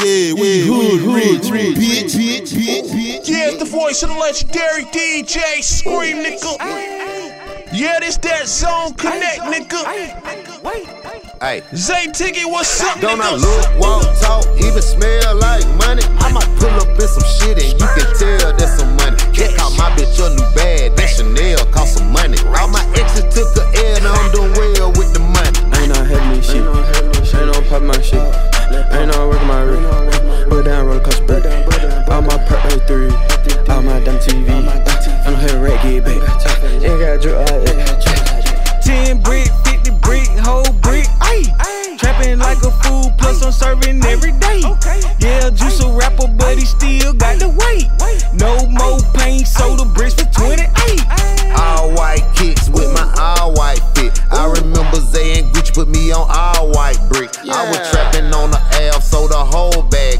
Yeah, we hood rich, bitch, bitch, bitch, bitch. Yeah, it's the voice of the legendary DJ Scream, nigga. Yeah, this that zone connect, nigga. Hey, Zay Tiggy, what's up, don't I look, walk, talk, even smell like money? Don't have a rat get back. Ain't got drip. Uh, Ten brick, fifty brick, whole brick. Trapping like a fool, plus I'm serving every day. Yeah, juice a rapper, but he still got the weight. No more pain, soda bricks for 28. All white kicks with my all white fit. I remember Zay and Gucci put me on all white brick. I was trapping on the Ave, so the whole bag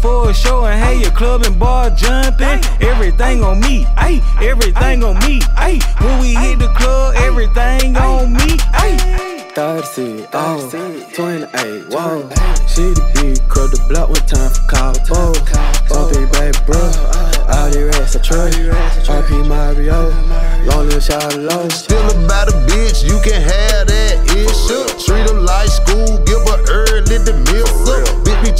for a show and hey, your club and bar jumping. Everything on me, ayy, everything on me, ayy. When we hit the club, everything on me, ayy. 30, oh, 28, whoa. She the big crowd, the block one time for call, whoa. Big baby, bro. All the rest I trust. RP Mario, long little shot low. still about a bitch, you can have that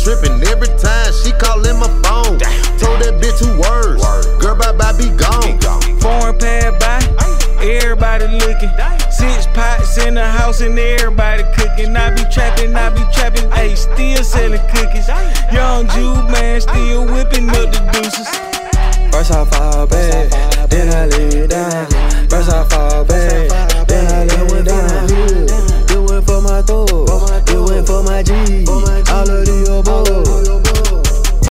tripping every time she calling my phone. Damn. Told that bitch two words. Word. Girl, bye bye, be gone. Foreign pad by, everybody looking. Six pots in the house and everybody cooking. I be trapping, I be trapping. Hey, still selling cookies. Young Jew man, still whipping up the deuces. First I fall back, then I lay down. First I fall back, then I lay down. Do it for my thoughts, do it for my G.